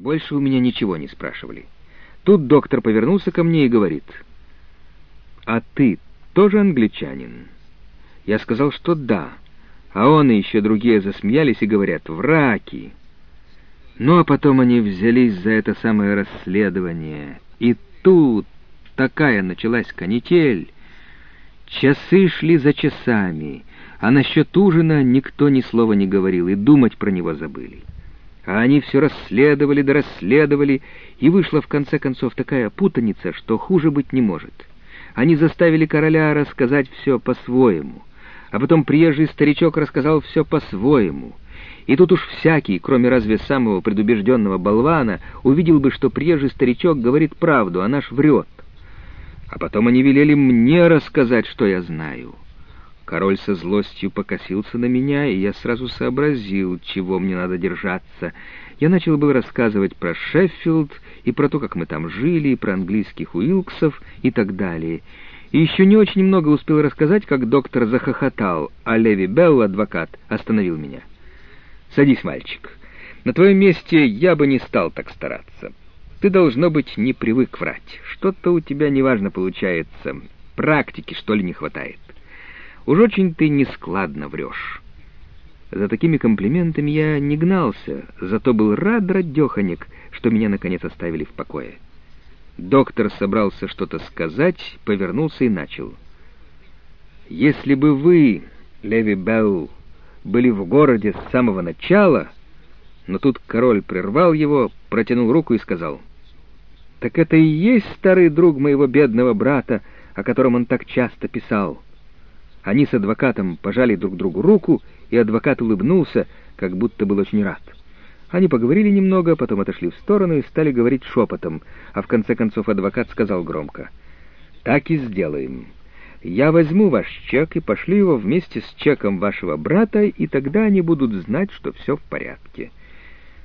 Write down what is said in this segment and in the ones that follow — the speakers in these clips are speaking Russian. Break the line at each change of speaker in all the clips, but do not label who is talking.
Больше у меня ничего не спрашивали. Тут доктор повернулся ко мне и говорит, «А ты тоже англичанин?» Я сказал, что да, а он и еще другие засмеялись и говорят, «Враки!» Ну, а потом они взялись за это самое расследование, и тут такая началась канитель. Часы шли за часами, а насчет ужина никто ни слова не говорил, и думать про него забыли. А они все расследовали да расследовали, и вышла в конце концов такая путаница, что хуже быть не может. Они заставили короля рассказать все по-своему, а потом приезжий старичок рассказал все по-своему. И тут уж всякий, кроме разве самого предубежденного болвана, увидел бы, что приезжий старичок говорит правду, а наш врет. А потом они велели мне рассказать, что я знаю. Король со злостью покосился на меня, и я сразу сообразил, чего мне надо держаться. Я начал был рассказывать про Шеффилд и про то, как мы там жили, и про английских Уилксов и так далее. И еще не очень много успел рассказать, как доктор захохотал, а Леви Белл, адвокат, остановил меня. «Садись, мальчик. На твоем месте я бы не стал так стараться. Ты, должно быть, не привык врать. Что-то у тебя неважно получается. Практики, что ли, не хватает». Уж очень ты нескладно врешь. За такими комплиментами я не гнался, зато был рад, радеханик, что меня наконец оставили в покое. Доктор собрался что-то сказать, повернулся и начал. «Если бы вы, Леви Белл, были в городе с самого начала...» Но тут король прервал его, протянул руку и сказал, «Так это и есть старый друг моего бедного брата, о котором он так часто писал». Они с адвокатом пожали друг другу руку, и адвокат улыбнулся, как будто был очень рад. Они поговорили немного, потом отошли в сторону и стали говорить шепотом, а в конце концов адвокат сказал громко. «Так и сделаем. Я возьму ваш чек и пошлю его вместе с чеком вашего брата, и тогда они будут знать, что все в порядке».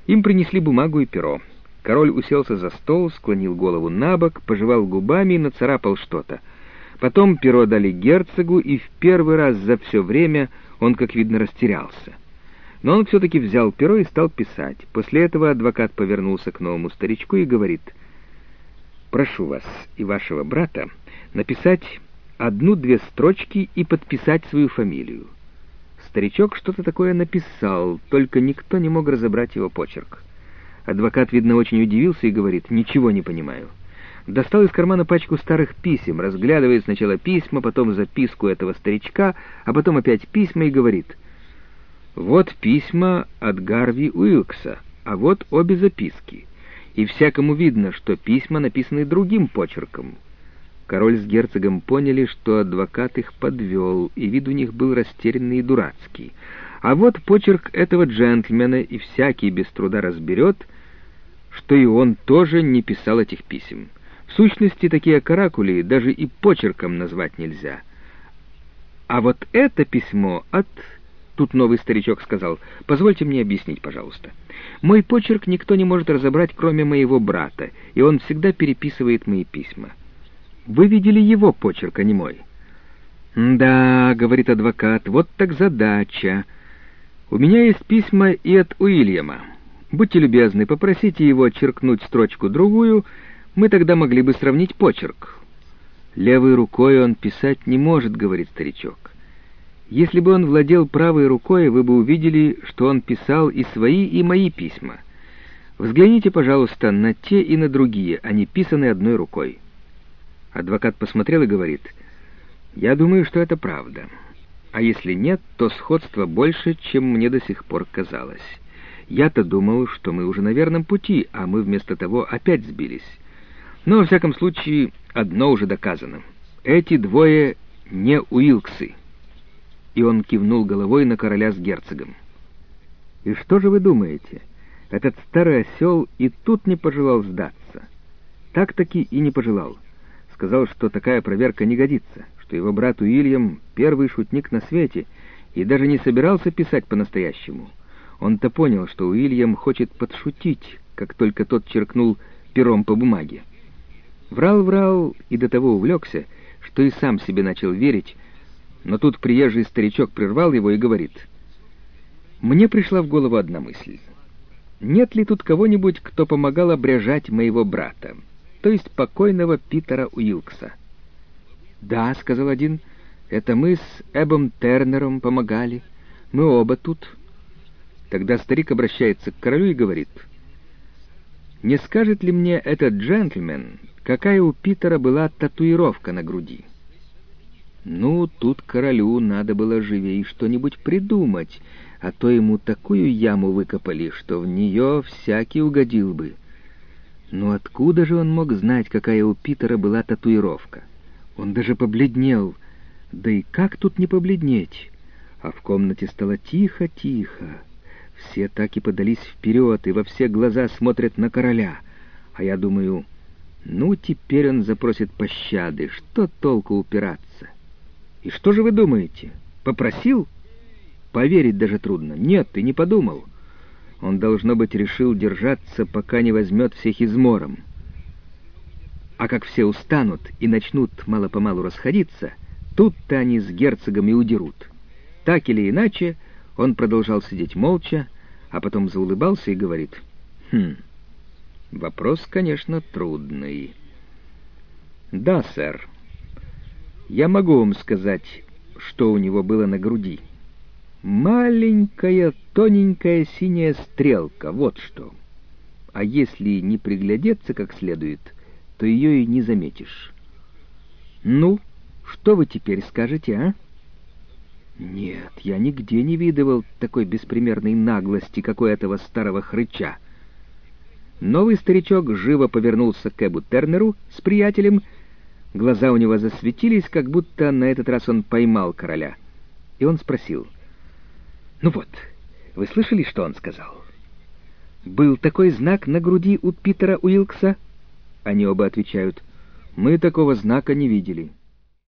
Им принесли бумагу и перо. Король уселся за стол, склонил голову на бок, пожевал губами и нацарапал что-то — Потом перо дали герцогу, и в первый раз за все время он, как видно, растерялся. Но он все-таки взял перо и стал писать. После этого адвокат повернулся к новому старичку и говорит, «Прошу вас и вашего брата написать одну-две строчки и подписать свою фамилию». Старичок что-то такое написал, только никто не мог разобрать его почерк. Адвокат, видно, очень удивился и говорит, «Ничего не понимаю» достал из кармана пачку старых писем, разглядывает сначала письма, потом записку этого старичка, а потом опять письма и говорит, «Вот письма от Гарви Уилкса, а вот обе записки, и всякому видно, что письма написаны другим почерком». Король с герцогом поняли, что адвокат их подвел, и вид у них был растерянный и дурацкий. А вот почерк этого джентльмена, и всякий без труда разберет, что и он тоже не писал этих писем. Сущности, такие каракули даже и почерком назвать нельзя. А вот это письмо от... Тут новый старичок сказал, «Позвольте мне объяснить, пожалуйста. Мой почерк никто не может разобрать, кроме моего брата, и он всегда переписывает мои письма. Вы видели его почерк, а не мой?» «Да», — говорит адвокат, — «вот так задача. У меня есть письма и от Уильяма. Будьте любезны, попросите его черкнуть строчку-другую, мы тогда могли бы сравнить почерк. Левой рукой он писать не может, говорит старичок. Если бы он владел правой рукой, вы бы увидели, что он писал и свои, и мои письма. Взгляните, пожалуйста, на те и на другие, они писаны одной рукой. Адвокат посмотрел и говорит, «Я думаю, что это правда. А если нет, то сходство больше, чем мне до сих пор казалось. Я-то думал, что мы уже на верном пути, а мы вместо того опять сбились». Но, во всяком случае, одно уже доказано. Эти двое не Уилксы. И он кивнул головой на короля с герцогом. И что же вы думаете? Этот старый осел и тут не пожелал сдаться. Так-таки и не пожелал. Сказал, что такая проверка не годится, что его брат Уильям — первый шутник на свете, и даже не собирался писать по-настоящему. Он-то понял, что Уильям хочет подшутить, как только тот черкнул пером по бумаге. Врал-врал и до того увлекся, что и сам себе начал верить, но тут приезжий старичок прервал его и говорит, «Мне пришла в голову одна мысль. нет ли тут кого-нибудь, кто помогал обряжать моего брата, то есть покойного Питера Уилкса?» «Да», — сказал один, — «это мы с Эбом Тернером помогали. Мы оба тут». Тогда старик обращается к королю и говорит, «Не скажет ли мне этот джентльмен, какая у Питера была татуировка на груди?» Ну, тут королю надо было живей что-нибудь придумать, а то ему такую яму выкопали, что в нее всякий угодил бы. Но откуда же он мог знать, какая у Питера была татуировка? Он даже побледнел. Да и как тут не побледнеть? А в комнате стало тихо-тихо. Все так и подались вперед и во все глаза смотрят на короля. А я думаю, ну, теперь он запросит пощады, что толку упираться? И что же вы думаете? Попросил? Поверить даже трудно. Нет, ты не подумал. Он, должно быть, решил держаться, пока не возьмет всех измором. А как все устанут и начнут мало-помалу расходиться, тут-то они с герцогом и удерут. Так или иначе, он продолжал сидеть молча, а потом заулыбался и говорит, «Хм, вопрос, конечно, трудный». «Да, сэр», я могу вам сказать, что у него было на груди. Маленькая, тоненькая синяя стрелка, вот что. А если не приглядеться как следует, то ее и не заметишь. Ну, что вы теперь скажете, а? Нет, я нигде не видывал такой беспримерной наглости, как у этого старого хрыча. Новый старичок живо повернулся к Эбу Тернеру с приятелем Глаза у него засветились, как будто на этот раз он поймал короля. И он спросил. «Ну вот, вы слышали, что он сказал?» «Был такой знак на груди у Питера Уилкса?» Они оба отвечают. «Мы такого знака не видели».